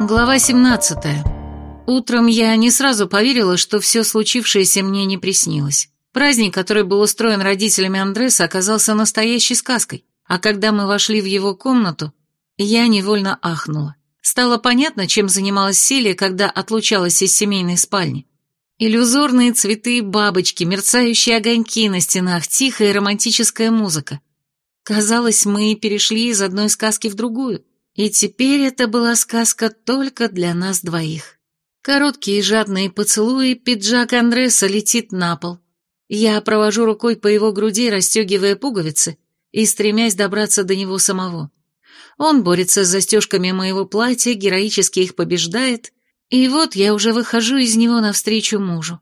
Глава 17. Утром я не сразу поверила, что все случившееся мне не приснилось. Праздник, который был устроен родителями Андреса, оказался настоящей сказкой, а когда мы вошли в его комнату, я невольно ахнула. Стало понятно, чем занималась Селия, когда отлучалась из семейной спальни. Иллюзорные цветы и бабочки, мерцающие огоньки на стенах, тихая романтическая музыка. Казалось, мы перешли из одной сказки в другую. И теперь это была сказка только для нас двоих. Короткие жадные поцелуи, пиджак Андреса летит на пол. Я провожу рукой по его груди, расстегивая пуговицы и стремясь добраться до него самого. Он борется с застежками моего платья, героически их побеждает, и вот я уже выхожу из него навстречу мужу.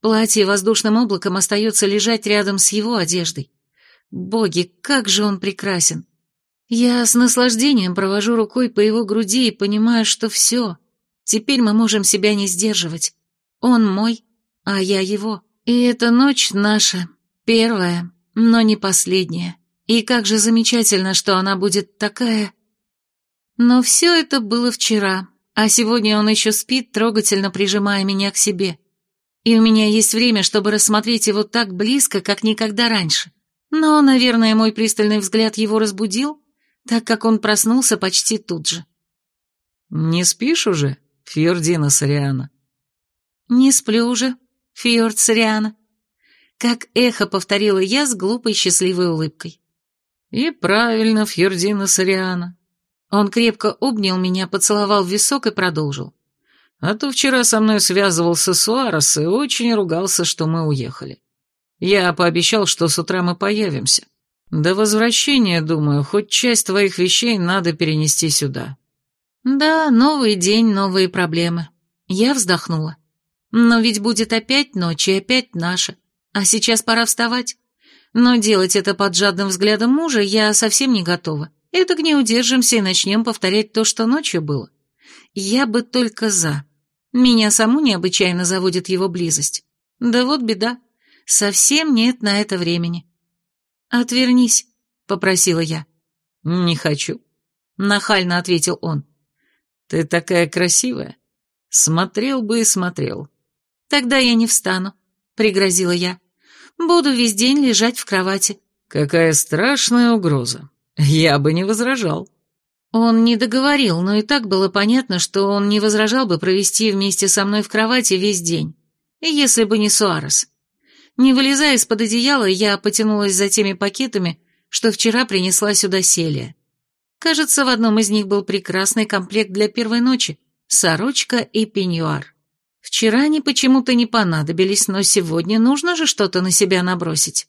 Платье воздушным облаком остается лежать рядом с его одеждой. Боги, как же он прекрасен! Я с наслаждением провожу рукой по его груди и понимаю, что все. Теперь мы можем себя не сдерживать. Он мой, а я его. И эта ночь наша, первая, но не последняя. И как же замечательно, что она будет такая... Но все это было вчера, а сегодня он еще спит, трогательно прижимая меня к себе. И у меня есть время, чтобы рассмотреть его так близко, как никогда раньше. Но, наверное, мой пристальный взгляд его разбудил, так как он проснулся почти тут же. «Не спишь уже, Фьордина Сориана?» «Не сплю уже, Фьорд Сориана», — как эхо повторила я с глупой счастливой улыбкой. «И правильно, Фьордина Сориана». Он крепко обнял меня, поцеловал в висок и продолжил. «А то вчера со мной связывался Суарес и очень ругался, что мы уехали. Я пообещал, что с утра мы появимся. До возвращения, думаю, хоть часть твоих вещей надо перенести сюда. Да, новый день, новые проблемы. Я вздохнула. Но ведь будет опять ночь и опять наша. А сейчас пора вставать. Но делать это под жадным взглядом мужа я совсем не готова. Этак не удержимся и начнем повторять то, что ночью было. Я бы только за. Меня саму необычайно заводит его близость. Да вот беда. Совсем нет на это времени. «Отвернись», — попросила я. «Не хочу», — нахально ответил он. «Ты такая красивая. Смотрел бы и смотрел». «Тогда я не встану», — пригрозила я. «Буду весь день лежать в кровати». «Какая страшная угроза. Я бы не возражал». Он не договорил, но и так было понятно, что он не возражал бы провести вместе со мной в кровати весь день, если бы не Суарес. Не вылезая из-под одеяла, я потянулась за теми пакетами, что вчера принесла сюда Селия. Кажется, в одном из них был прекрасный комплект для первой ночи – сорочка и пеньюар. Вчера они почему-то не понадобились, но сегодня нужно же что-то на себя набросить.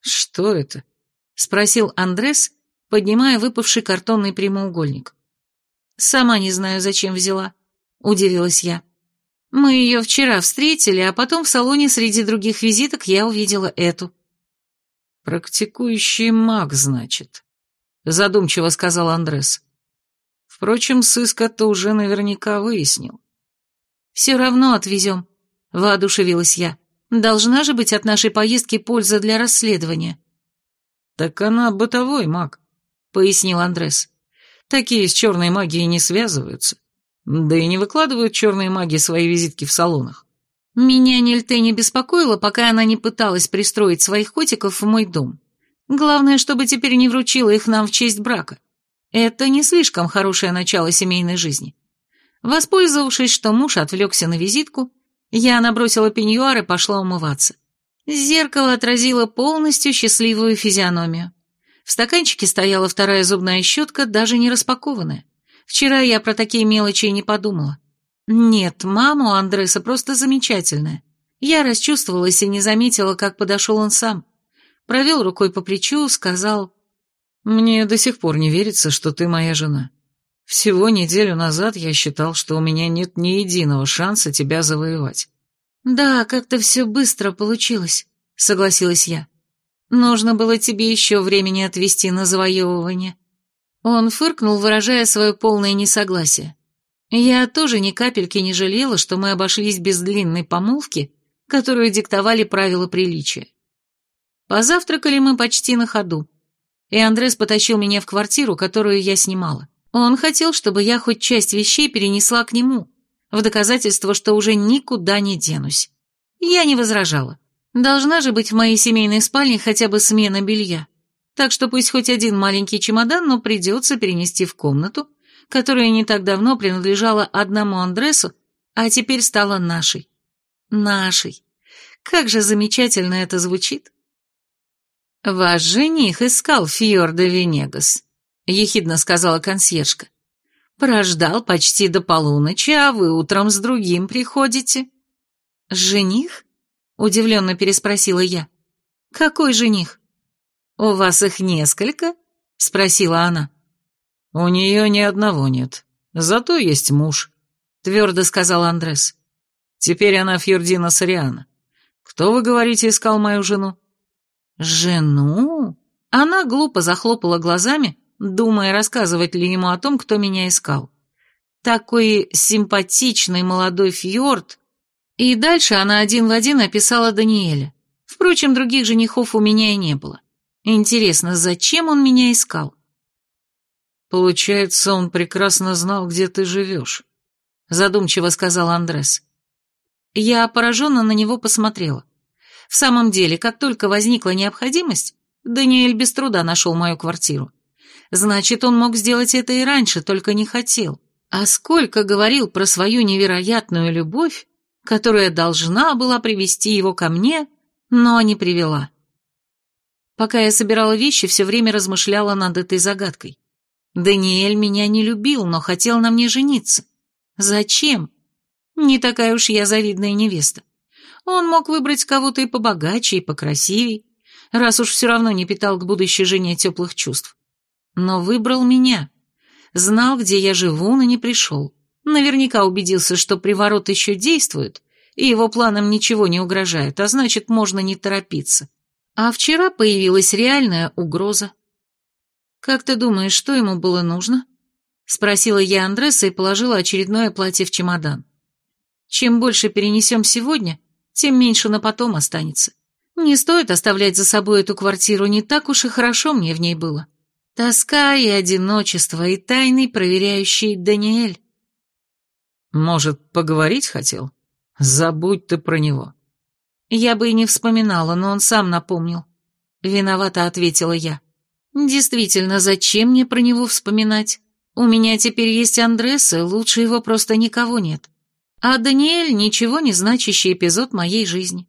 «Что это?» – спросил Андрес, поднимая выпавший картонный прямоугольник. «Сама не знаю, зачем взяла», – удивилась я. Мы ее вчера встретили, а потом в салоне среди других визиток я увидела эту. «Практикующий маг, значит», — задумчиво сказал Андрес. «Впрочем, сыск это уже наверняка выяснил». «Все равно отвезем», — воодушевилась я. «Должна же быть от нашей поездки польза для расследования». «Так она бытовой маг», — пояснил Андрес. «Такие с черной магией не связываются. Да и не выкладывают черные маги свои визитки в салонах. Меня Нильте не беспокоило, пока она не пыталась пристроить своих котиков в мой дом. Главное, чтобы теперь не вручила их нам в честь брака. Это не слишком хорошее начало семейной жизни. Воспользовавшись, что муж отвлекся на визитку, я набросила пеньюар и пошла умываться. Зеркало отразило полностью счастливую физиономию. В стаканчике стояла вторая зубная щетка, даже не распакованная. Вчера я про такие мелочи и не подумала. Нет, мама у Андреса просто замечательная. Я расчувствовалась и не заметила, как подошел он сам. Провел рукой по плечу, сказал... «Мне до сих пор не верится, что ты моя жена. Всего неделю назад я считал, что у меня нет ни единого шанса тебя завоевать». «Да, как-то все быстро получилось», — согласилась я. «Нужно было тебе еще времени отвести на завоевывание». Он фыркнул, выражая свое полное несогласие. Я тоже ни капельки не жалела, что мы обошлись без длинной помолвки, которую диктовали правила приличия. Позавтракали мы почти на ходу, и Андрес потащил меня в квартиру, которую я снимала. Он хотел, чтобы я хоть часть вещей перенесла к нему, в доказательство, что уже никуда не денусь. Я не возражала. Должна же быть в моей семейной спальне хотя бы смена белья. Так что пусть хоть один маленький чемодан, но придется перенести в комнату, которая не так давно принадлежала одному Андресу, а теперь стала нашей. Нашей. Как же замечательно это звучит. «Ваш жених искал Фьорда Венегас», — ехидно сказала консьержка. «Прождал почти до полуночи, а вы утром с другим приходите». «Жених?» — удивленно переспросила я. «Какой жених?» «У вас их несколько?» — спросила она. «У нее ни одного нет, зато есть муж», — твердо сказал Андрес. «Теперь она Фьордина Сориана. Кто, вы говорите, искал мою жену?» «Жену?» Она глупо захлопала глазами, думая, рассказывать ли ему о том, кто меня искал. Такой симпатичный молодой фьорд. И дальше она один в один описала Даниэля. Впрочем, других женихов у меня и не было. Интересно, зачем он меня искал? «Получается, он прекрасно знал, где ты живешь», — задумчиво сказал Андрес. Я пораженно на него посмотрела. В самом деле, как только возникла необходимость, Даниэль без труда нашел мою квартиру. Значит, он мог сделать это и раньше, только не хотел. А сколько говорил про свою невероятную любовь, которая должна была привести его ко мне, но не привела. Пока я собирала вещи, все время размышляла над этой загадкой. Даниэль меня не любил, но хотел на мне жениться. Зачем? Не такая уж я завидная невеста. Он мог выбрать кого-то и побогаче, и покрасивей, раз уж все равно не питал к будущей жене теплых чувств. Но выбрал меня. Знал, где я живу, но не пришел. Наверняка убедился, что приворот еще действует, и его планам ничего не угрожает, а значит, можно не торопиться. А вчера появилась реальная угроза. «Как ты думаешь, что ему было нужно?» Спросила я Андреса и положила очередное платье в чемодан. «Чем больше перенесем сегодня, тем меньше на потом останется. Не стоит оставлять за собой эту квартиру, не так уж и хорошо мне в ней было. Тоска и одиночество, и тайный проверяющий Даниэль. Может, поговорить хотел? Забудь ты про него. Я бы и не вспоминала, но он сам напомнил. Виновата ответила я. Действительно, зачем мне про него вспоминать? У меня теперь есть Андрес, и лучше его просто никого нет. А Даниэль — ничего не значащий эпизод моей жизни.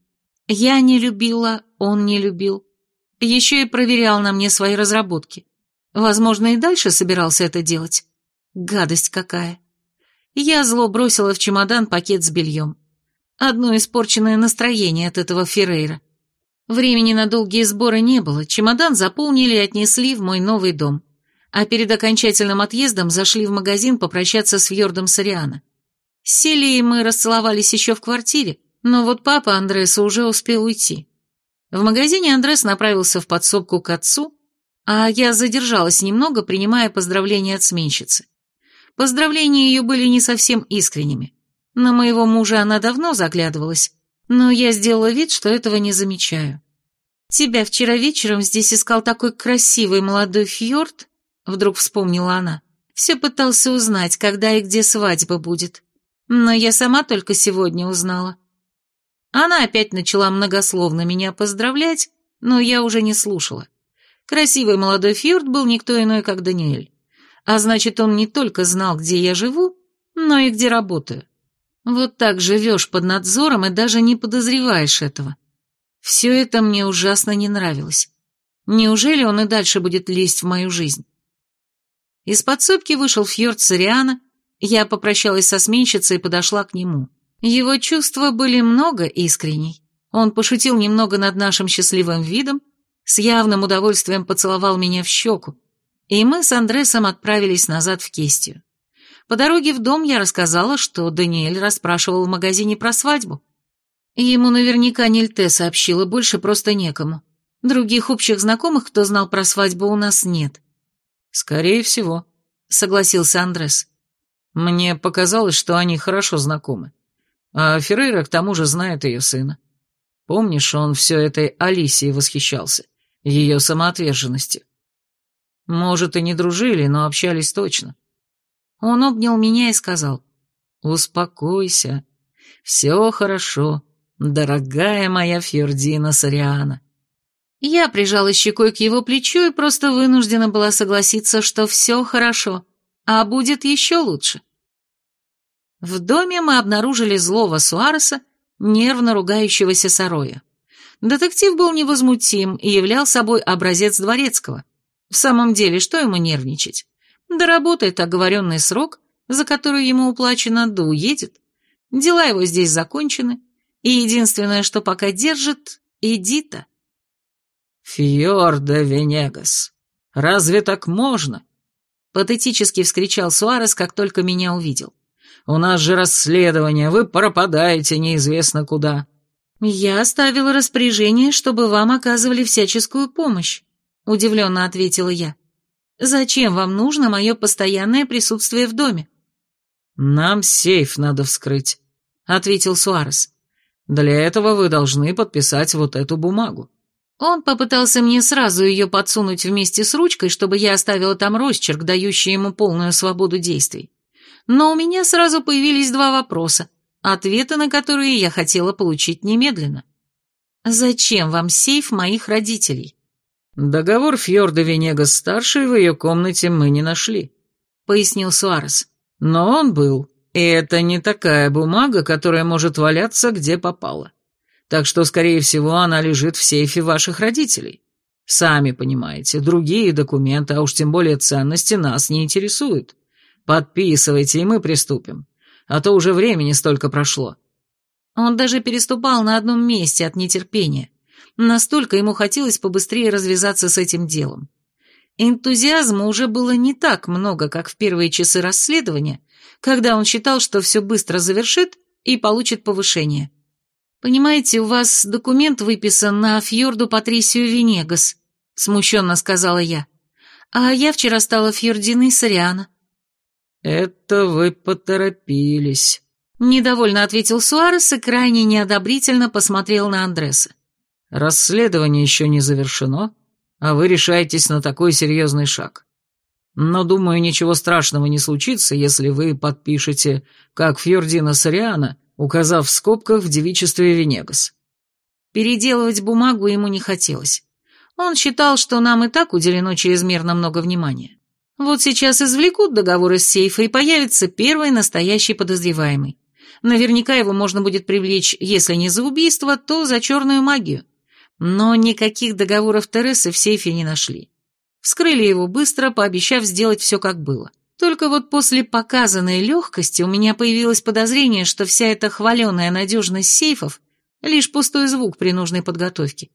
Я не любила, он не любил. Еще и проверял на мне свои разработки. Возможно, и дальше собирался это делать. Гадость какая. Я зло бросила в чемодан пакет с бельем. Одно испорченное настроение от этого Феррейра. Времени на долгие сборы не было, чемодан заполнили и отнесли в мой новый дом. А перед окончательным отъездом зашли в магазин попрощаться с Фьордом Сориана. С Селией мы расцеловались еще в квартире, но вот папа Андреса уже успел уйти. В магазине Андрес направился в подсобку к отцу, а я задержалась немного, принимая поздравления от сменщицы. Поздравления ее были не совсем искренними. На моего мужа она давно заглядывалась, но я сделала вид, что этого не замечаю. «Тебя вчера вечером здесь искал такой красивый молодой фьорд», — вдруг вспомнила она. «Все пытался узнать, когда и где свадьба будет. Но я сама только сегодня узнала. Она опять начала многословно меня поздравлять, но я уже не слушала. Красивый молодой Фьорд был никто иной, как Даниэль. А значит, он не только знал, где я живу, но и где работаю. Вот так живешь под надзором и даже не подозреваешь этого. Все это мне ужасно не нравилось. Неужели он и дальше будет лезть в мою жизнь? Из подсобки вышел Фьорд Сориана я попрощалась со сменщицей и подошла к нему. Его чувства были много искренней. Он пошутил немного над нашим счастливым видом, с явным удовольствием поцеловал меня в щеку, и мы с Андресом отправились назад в Кестию. По дороге в дом я рассказала, что Даниэль расспрашивал в магазине про свадьбу. Ему наверняка Нильте сообщила, больше просто некому. Других общих знакомых, кто знал про свадьбу, у нас нет. «Скорее всего», — согласился Андрес. Мне показалось, что они хорошо знакомы. А Феррейра к тому же знает ее сына. Помнишь, он все этой Алисией восхищался, ее самоотверженностью. Может, и не дружили, но общались точно. Он обнял меня и сказал, «Успокойся, все хорошо, дорогая моя Фьордина Сориана». Я прижала щекой к его плечу и просто вынуждена была согласиться, что все хорошо, а будет еще лучше. В доме мы обнаружили злого Суареса, нервно ругающегося Сароя. Детектив был невозмутим и являл собой образец дворецкого. В самом деле, что ему нервничать? Доработает оговоренный срок, за который ему уплачено, да уедет. Дела его здесь закончены, и единственное, что пока держит — Эдита. «Фьорда Венегас, разве так можно?» Патетически вскричал Суарес, как только меня увидел. «У нас же расследование, вы пропадаете неизвестно куда». «Я оставила распоряжение, чтобы вам оказывали всяческую помощь», — удивленно ответила я. «Зачем вам нужно мое постоянное присутствие в доме?» «Нам сейф надо вскрыть», — ответил Суарес. «Для этого вы должны подписать вот эту бумагу». Он попытался мне сразу ее подсунуть вместе с ручкой, чтобы я оставила там росчерк, дающий ему полную свободу действий. Но у меня сразу появились два вопроса, ответы на которые я хотела получить немедленно. «Зачем вам сейф моих родителей?» «Договор Фьорда Венега-старшей в ее комнате мы не нашли», — пояснил Суарес. «Но он был, и это не такая бумага, которая может валяться где попало. Так что, скорее всего, она лежит в сейфе ваших родителей. Сами понимаете, другие документы, а уж тем более ценности, нас не интересуют. Подписывайте, и мы приступим а то уже времени столько прошло». Он даже переступал на одном месте от нетерпения. Настолько ему хотелось побыстрее развязаться с этим делом. Энтузиазма уже было не так много, как в первые часы расследования, когда он считал, что все быстро завершит и получит повышение. «Понимаете, у вас документ выписан на Фьорду Патрисию Венегас», — смущенно сказала я. «А я вчера стала Фьординой Сориана. «Это вы поторопились», — недовольно ответил Суарес и крайне неодобрительно посмотрел на Андреса. «Расследование еще не завершено, а вы решаетесь на такой серьезный шаг. Но, думаю, ничего страшного не случится, если вы подпишете, как Фьордина Сориана, указав в скобках в девичестве Венегас». Переделывать бумагу ему не хотелось. Он считал, что нам и так уделено чрезмерно много внимания. Вот сейчас извлекут договор из сейфа, и появится первый настоящий подозреваемый. Наверняка его можно будет привлечь, если не за убийство, то за черную магию. Но никаких договоров Тересы в сейфе не нашли. Вскрыли его быстро, пообещав сделать все как было. Только вот после показанной легкости у меня появилось подозрение, что вся эта хваленая надежность сейфов — лишь пустой звук при нужной подготовке.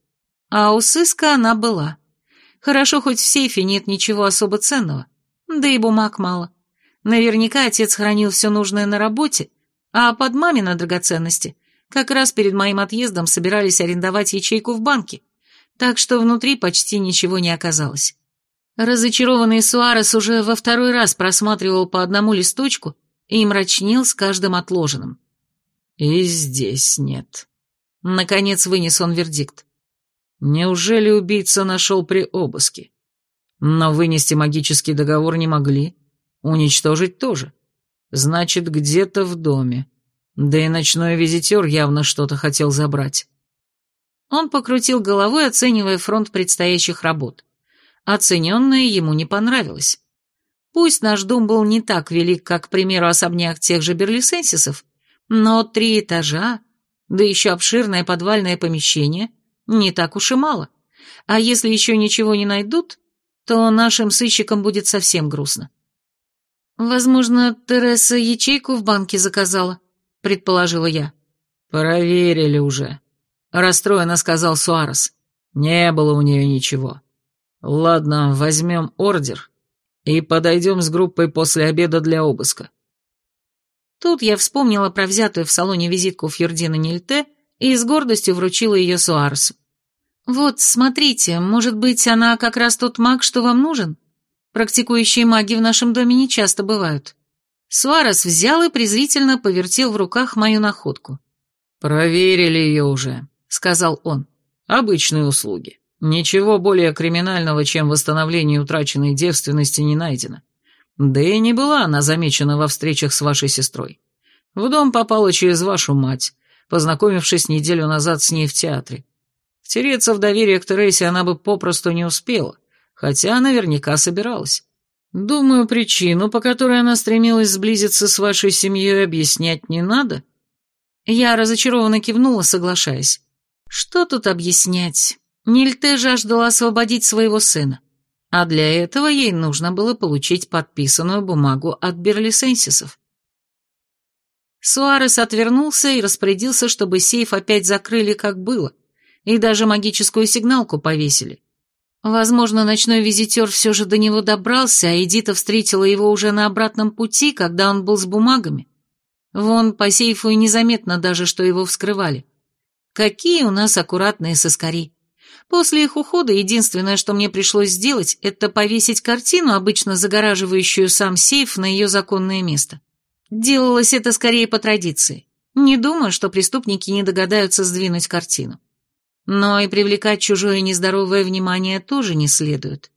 А у сыска она была. Хорошо, хоть в сейфе нет ничего особо ценного. Да и бумаг мало. Наверняка отец хранил все нужное на работе, а под мамино драгоценности как раз перед моим отъездом собирались арендовать ячейку в банке, так что внутри почти ничего не оказалось. Разочарованный Суарес уже во второй раз просматривал по одному листочку и мрачнел с каждым отложенным. «И здесь нет». Наконец вынес он вердикт. «Неужели убийца нашел при обыске?» Но вынести магический договор не могли. Уничтожить тоже. Значит, где-то в доме. Да и ночной визитер явно что-то хотел забрать. Он покрутил головой, оценивая фронт предстоящих работ. Оцененное ему не понравилось. Пусть наш дом был не так велик, как, к примеру, особняк тех же берлисенсисов, но три этажа, да еще обширное подвальное помещение, не так уж и мало. А если еще ничего не найдут, то нашим сыщикам будет совсем грустно. Возможно, Тереса ячейку в банке заказала, предположила я. Проверили уже, расстроенно сказал Суарес. Не было у нее ничего. Ладно, возьмем ордер и подойдем с группой после обеда для обыска. Тут я вспомнила про взятую в салоне визитку Фьердина Нильте и с гордостью вручила ее Суаресу. «Вот, смотрите, может быть, она как раз тот маг, что вам нужен? Практикующие маги в нашем доме не часто бывают». Суарес взял и презрительно повертел в руках мою находку. «Проверили ее уже», — сказал он. «Обычные услуги. Ничего более криминального, чем восстановление утраченной девственности, не найдено. Да и не была она замечена во встречах с вашей сестрой. В дом попала через вашу мать, познакомившись неделю назад с ней в театре. Втереться в доверие к Тересе она бы попросту не успела, хотя наверняка собиралась. Думаю, причину, по которой она стремилась сблизиться с вашей семьей, объяснять не надо. Я разочарованно кивнула, соглашаясь. Что тут объяснять? Нильте жаждала освободить своего сына, а для этого ей нужно было получить подписанную бумагу от берлисенсисов. Суарес отвернулся и распорядился, чтобы сейф опять закрыли, как было, и даже магическую сигналку повесили. Возможно, ночной визитер все же до него добрался, а Эдита встретила его уже на обратном пути, когда он был с бумагами. Вон по сейфу и незаметно даже, что его вскрывали. Какие у нас аккуратные соскари. После их ухода единственное, что мне пришлось сделать, это повесить картину, обычно загораживающую сам сейф, на ее законное место. Делалось это скорее по традиции. Не думаю, что преступники не догадаются сдвинуть картину. Но и привлекать чужое нездоровое внимание тоже не следует.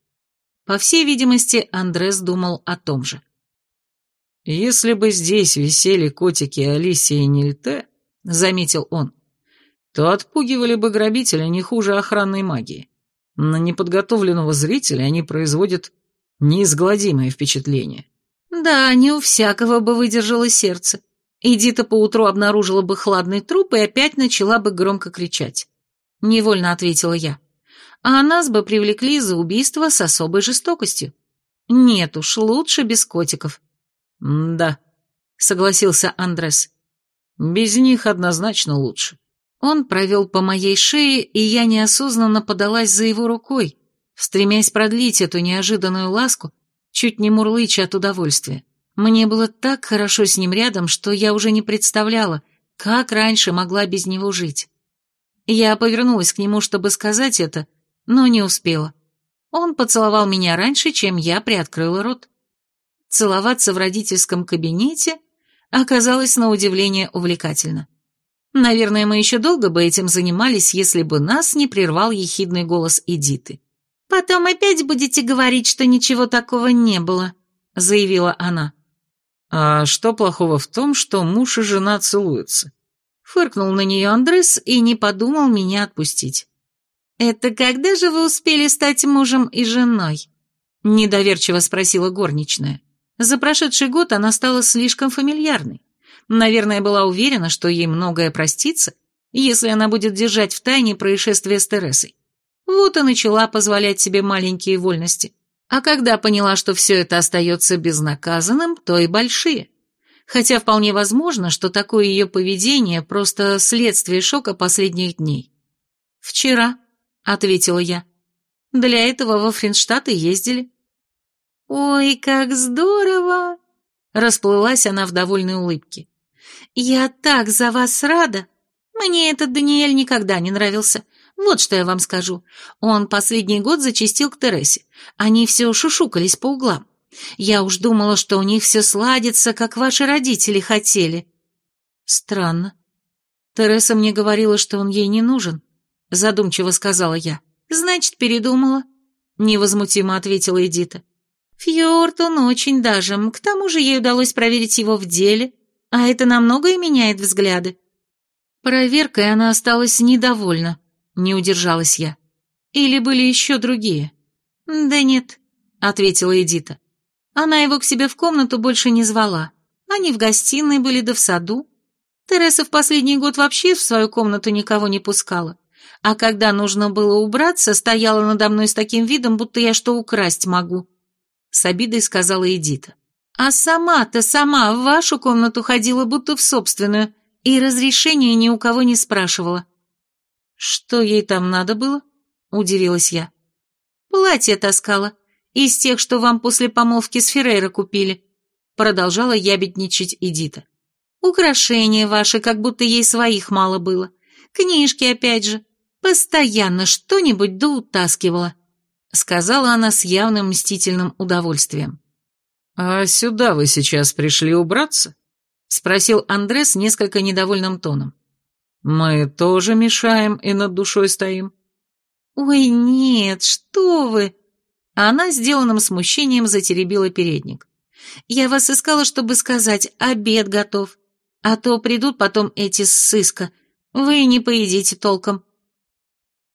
По всей видимости, Андрес думал о том же. «Если бы здесь висели котики Алисии и Нильте», — заметил он, — то отпугивали бы грабителя не хуже охранной магии. На неподготовленного зрителя они производят неизгладимое впечатление. Да, не у всякого бы выдержало сердце. Эдита поутру обнаружила бы хладный труп и опять начала бы громко кричать невольно ответила я. А нас бы привлекли за убийство с особой жестокостью. Нет уж, лучше без котиков. «Да», — согласился Андрес. «Без них однозначно лучше». Он провел по моей шее, и я неосознанно подалась за его рукой, стремясь продлить эту неожиданную ласку, чуть не мурлыча от удовольствия. Мне было так хорошо с ним рядом, что я уже не представляла, как раньше могла без него жить. Я повернулась к нему, чтобы сказать это, но не успела. Он поцеловал меня раньше, чем я приоткрыла рот. Целоваться в родительском кабинете оказалось на удивление увлекательно. Наверное, мы еще долго бы этим занимались, если бы нас не прервал ехидный голос Эдиты. «Потом опять будете говорить, что ничего такого не было», — заявила она. «А что плохого в том, что муж и жена целуются?» Фыркнул на нее Андрес и не подумал меня отпустить. «Это когда же вы успели стать мужем и женой?» Недоверчиво спросила горничная. За прошедший год она стала слишком фамильярной. Наверное, была уверена, что ей многое простится, если она будет держать в тайне происшествие с Тересой. Вот и начала позволять себе маленькие вольности. А когда поняла, что все это остается безнаказанным, то и большие хотя вполне возможно, что такое ее поведение – просто следствие шока последних дней. «Вчера», – ответила я. «Для этого во Фринштадт и ездили». «Ой, как здорово!» – расплылась она в довольной улыбке. «Я так за вас рада! Мне этот Даниэль никогда не нравился. Вот что я вам скажу. Он последний год зачастил к Тересе. Они все шушукались по углам. Я уж думала, что у них все сладится, как ваши родители хотели. Странно. Тереса мне говорила, что он ей не нужен, задумчиво сказала я. Значит, передумала, невозмутимо ответила Эдита. Фьорд он очень даже, к тому же ей удалось проверить его в деле, а это намного и меняет взгляды. Проверкой она осталась недовольна, не удержалась я. Или были еще другие? Да нет, ответила Эдита. Она его к себе в комнату больше не звала. Они в гостиной были да в саду. Тереса в последний год вообще в свою комнату никого не пускала. А когда нужно было убраться, стояла надо мной с таким видом, будто я что украсть могу. С обидой сказала Эдита. А сама-то сама в вашу комнату ходила, будто в собственную, и разрешения ни у кого не спрашивала. Что ей там надо было? Удивилась я. Платье таскала, из тех, что вам после помолвки с Феррейро купили», продолжала ябедничать Эдита. «Украшения ваши, как будто ей своих мало было. Книжки опять же. Постоянно что-нибудь да утаскивала», сказала она с явным мстительным удовольствием. «А сюда вы сейчас пришли убраться?» спросил Андрес несколько недовольным тоном. «Мы тоже мешаем и над душой стоим». «Ой, нет, что вы!» А она сделанным смущением затеребила передник. Я вас искала, чтобы сказать, обед готов. А то придут потом эти с сыска. Вы не поедите толком».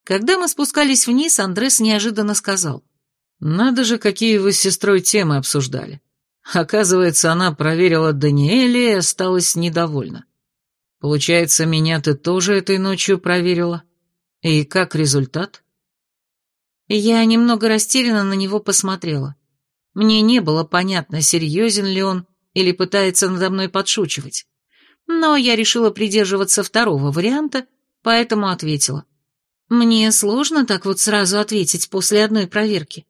Когда мы спускались вниз, Андрес неожиданно сказал. «Надо же, какие вы с сестрой темы обсуждали. Оказывается, она проверила Даниэля и осталась недовольна. Получается, меня ты тоже этой ночью проверила? И как результат?» Я немного растерянно на него посмотрела. Мне не было понятно, серьезен ли он или пытается надо мной подшучивать. Но я решила придерживаться второго варианта, поэтому ответила. Мне сложно так вот сразу ответить после одной проверки.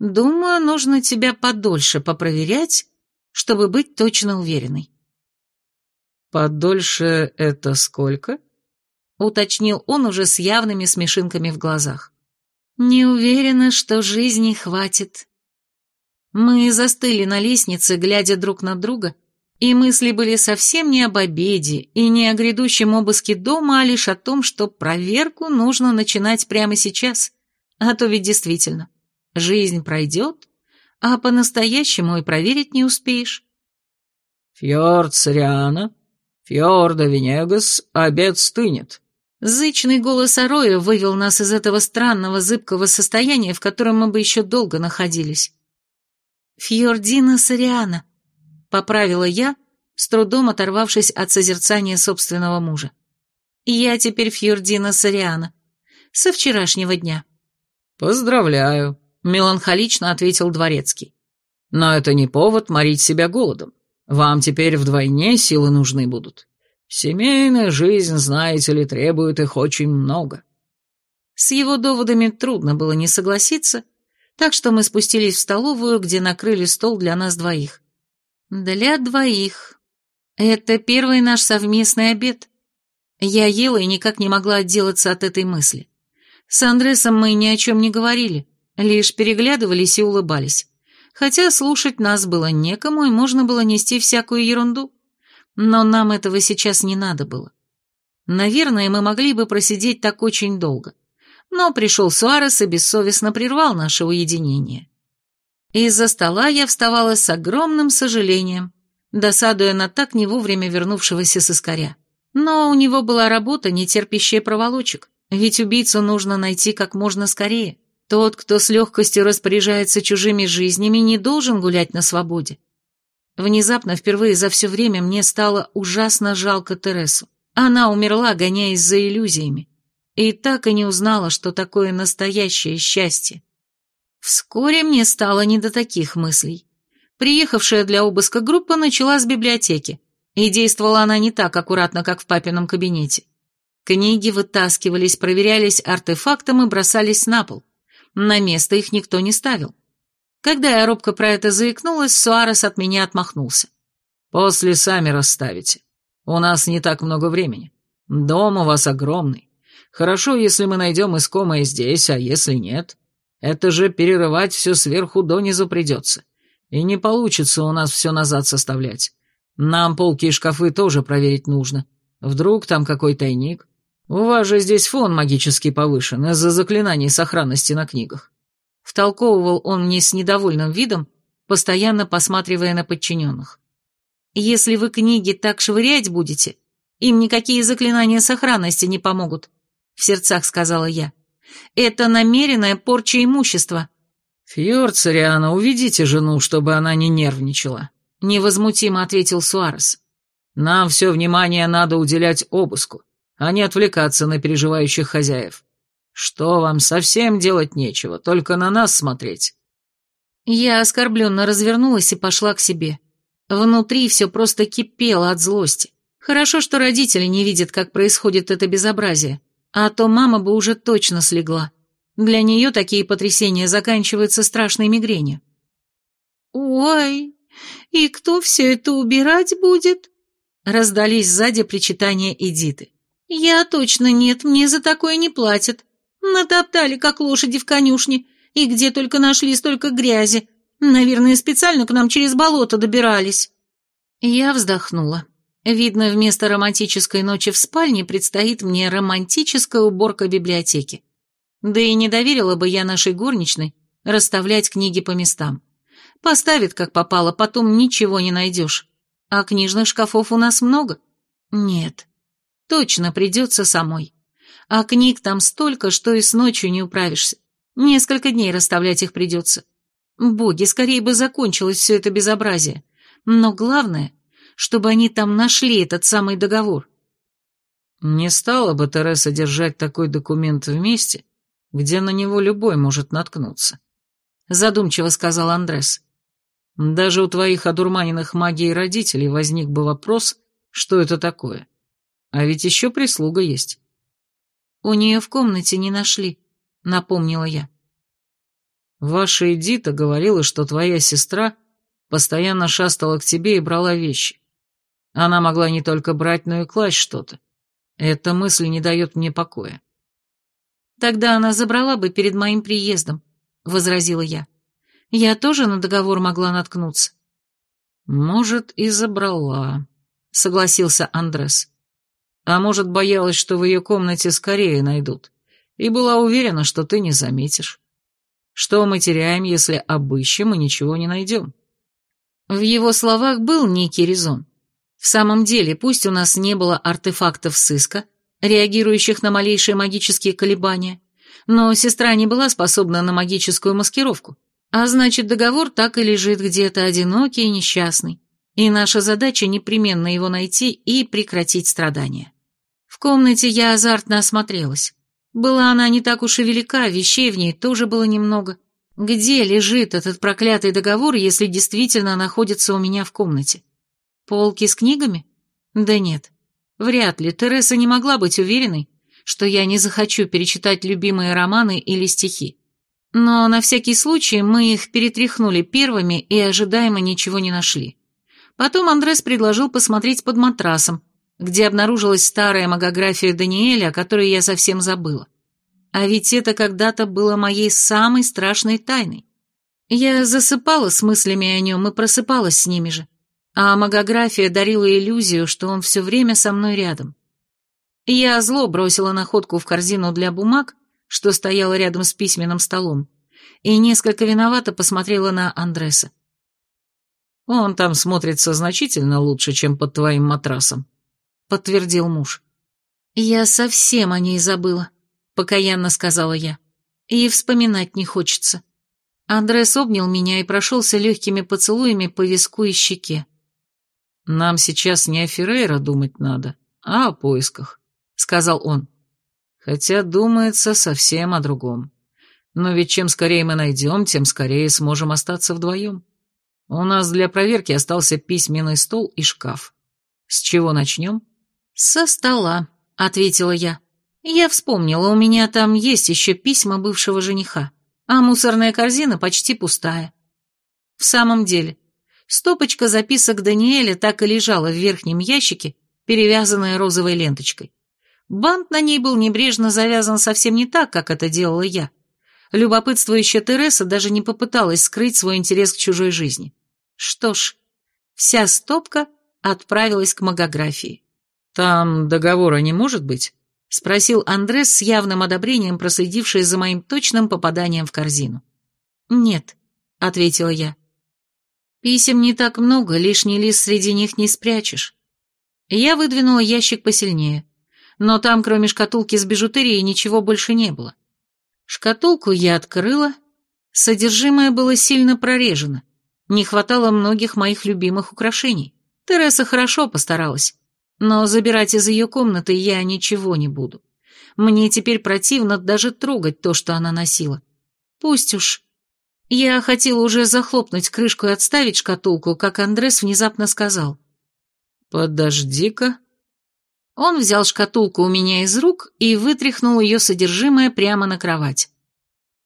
Думаю, нужно тебя подольше попроверять, чтобы быть точно уверенной. «Подольше это сколько?» — уточнил он уже с явными смешинками в глазах. «Не уверена, что жизни хватит». Мы застыли на лестнице, глядя друг на друга, и мысли были совсем не об обеде и не о грядущем обыске дома, а лишь о том, что проверку нужно начинать прямо сейчас. А то ведь действительно, жизнь пройдет, а по-настоящему и проверить не успеешь. «Фьорд Сариана, Фьорда Венегас, обед стынет». Зычный голос Ароя вывел нас из этого странного зыбкого состояния, в котором мы бы еще долго находились. «Фьордина Сариана», Поправила я, с трудом оторвавшись от созерцания собственного мужа. Я теперь Фьюрдина Сариана. Со вчерашнего дня. Поздравляю, меланхолично ответил Дворецкий. Но это не повод морить себя голодом. Вам теперь вдвойне силы нужны будут. Семейная жизнь, знаете ли, требует их очень много. С его доводами трудно было не согласиться, так что мы спустились в столовую, где накрыли стол для нас двоих. Для двоих. Это первый наш совместный обед. Я ела и никак не могла отделаться от этой мысли. С Андресом мы ни о чем не говорили, лишь переглядывались и улыбались. Хотя слушать нас было некому, и можно было нести всякую ерунду. Но нам этого сейчас не надо было. Наверное, мы могли бы просидеть так очень долго. Но пришел Суарес и бессовестно прервал наше уединение. Из-за стола я вставала с огромным сожалением, досадуя на так не вовремя вернувшегося сыскаря. Но у него была работа, не терпящая проволочек, ведь убийцу нужно найти как можно скорее. Тот, кто с легкостью распоряжается чужими жизнями, не должен гулять на свободе. Внезапно, впервые за все время, мне стало ужасно жалко Тересу. Она умерла, гоняясь за иллюзиями, и так и не узнала, что такое настоящее счастье. Вскоре мне стало не до таких мыслей. Приехавшая для обыска группа начала с библиотеки, и действовала она не так аккуратно, как в папином кабинете. Книги вытаскивались, проверялись артефактом и бросались на пол. На место их никто не ставил. Когда я робко про это заикнулась, Суарес от меня отмахнулся. «После сами расставите. У нас не так много времени. Дом у вас огромный. Хорошо, если мы найдем искомое здесь, а если нет, это же перерывать все сверху донизу придется. И не получится у нас все назад составлять. Нам полки и шкафы тоже проверить нужно. Вдруг там какой тайник? У вас же здесь фон магически повышен из-за заклинаний сохранности на книгах. Втолковывал он мне с недовольным видом, постоянно посматривая на подчиненных. «Если вы книги так швырять будете, им никакие заклинания сохранности не помогут», — в сердцах сказала я. Это намеренная порча имущества». «Фьорд, Сориана, уведите жену, чтобы она не нервничала», — невозмутимо ответил Суарес. «Нам все внимание надо уделять обыску, а не отвлекаться на переживающих хозяев. Что вам, совсем делать нечего, только на нас смотреть». Я оскорбленно развернулась и пошла к себе. Внутри все просто кипело от злости. Хорошо, что родители не видят, как происходит это безобразие. А то мама бы уже точно слегла. Для нее такие потрясения заканчиваются страшной мигренью. «Ой, и кто все это убирать будет?» Раздались сзади причитания Эдиты. «Я точно нет, мне за такое не платят. Натоптали, как лошади в конюшне, и где только нашли столько грязи. Наверное, специально к нам через болото добирались». Я вздохнула. Видно, вместо романтической ночи в спальне предстоит мне романтическая уборка библиотеки. Да и не доверила бы я нашей горничной расставлять книги по местам. Поставит, как попало, потом ничего не найдешь. А книжных шкафов у нас много? Нет. Точно придется самой. А книг там столько, что и с ночью не управишься. Несколько дней расставлять их придется. Боги, скорее бы закончилось все это безобразие. Но главное, чтобы они там нашли этот самый договор. Не стала бы Тереса держать такой документ вместе, где на него любой может наткнуться. Задумчиво сказал Андрес. Даже у твоих одурманенных магией родителей возник бы вопрос, что это такое. А ведь еще прислуга есть. У нее в комнате не нашли, напомнила я. Ваша Эдита говорила, что твоя сестра постоянно шастала к тебе и брала вещи. Она могла не только брать, но и класть что-то. Эта мысль не дает мне покоя. Тогда она забрала бы перед моим приездом, возразила я. Я тоже на договор могла наткнуться. Может, и забрала, согласился Андрес. А может, боялась, что в ее комнате скорее найдут, и была уверена, что ты не заметишь. Что мы теряем, если обыщем и ничего не найдем? В его словах был некий резон. В самом деле, пусть у нас не было артефактов сыска, реагирующих на малейшие магические колебания, но сестра не была способна на магическую маскировку, а значит, договор так и лежит где-то одинокий и несчастный, и наша задача непременно его найти и прекратить страдания. Комнате я азартно осмотрелась. Была она не так уж и велика, вещей в ней тоже было немного. Где лежит этот проклятый договор, если действительно находится у меня в комнате? Полки с книгами? Да нет. Вряд ли. Тереса не могла быть уверенной, что я не захочу перечитать любимые романы или стихи. Но на всякий случай мы их перетряхнули первыми и ожидаемо ничего не нашли. Потом Андрес предложил посмотреть под матрасом, где обнаружилась старая магография Даниэля, о которой я совсем забыла. А ведь это когда-то было моей самой страшной тайной. Я засыпала с мыслями о нем и просыпалась с ними же а магография дарила иллюзию, что он все время со мной рядом. Я зло бросила находку в корзину для бумаг, что стояла рядом с письменным столом, и несколько виновато посмотрела на Андреса. «Он там смотрится значительно лучше, чем под твоим матрасом», — подтвердил муж. «Я совсем о ней забыла», — покаянно сказала я. «И вспоминать не хочется». Андрес обнял меня и прошелся легкими поцелуями по виску и щеке. «Нам сейчас не о Феррейра думать надо, а о поисках», — сказал он. «Хотя думается совсем о другом. Но ведь чем скорее мы найдем, тем скорее сможем остаться вдвоем. У нас для проверки остался письменный стол и шкаф. С чего начнем?» «Со стола», — ответила я. «Я вспомнила, у меня там есть еще письма бывшего жениха, а мусорная корзина почти пустая». «В самом деле, Стопочка записок Даниэля так и лежала в верхнем ящике, перевязанная розовой ленточкой. Бант на ней был небрежно завязан совсем не так, как это делала я. Любопытствующая Тереса даже не попыталась скрыть свой интерес к чужой жизни. Что ж, вся стопка отправилась к магографии. «Там договора не может быть?» — спросил Андрес с явным одобрением, проследивший за моим точным попаданием в корзину. «Нет», — ответила я. Писем не так много, лишний лист среди них не спрячешь. Я выдвинула ящик посильнее, но там, кроме шкатулки с бижутерией, ничего больше не было. Шкатулку я открыла, содержимое было сильно прорежено, не хватало многих моих любимых украшений. Тереса хорошо постаралась, но забирать из ее комнаты я ничего не буду. Мне теперь противно даже трогать то, что она носила. Пусть уж я хотела уже захлопнуть крышку и отставить шкатулку, как Андрес внезапно сказал. «Подожди-ка». Он взял шкатулку у меня из рук и вытряхнул ее содержимое прямо на кровать.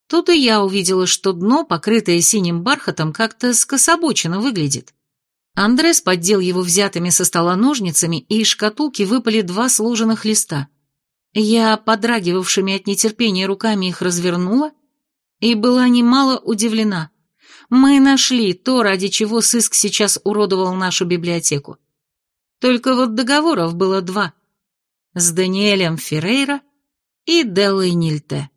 Тут и я увидела, что дно, покрытое синим бархатом, как-то скособочено выглядит. Андрес поддел его взятыми со стола ножницами, и из шкатулки выпали два сложенных листа. Я, подрагивавшими от нетерпения руками, их развернула и была немало удивлена. Мы нашли то, ради чего сыск сейчас уродовал нашу библиотеку. Только вот договоров было два. С Даниэлем Феррейра и Деллой Нильте.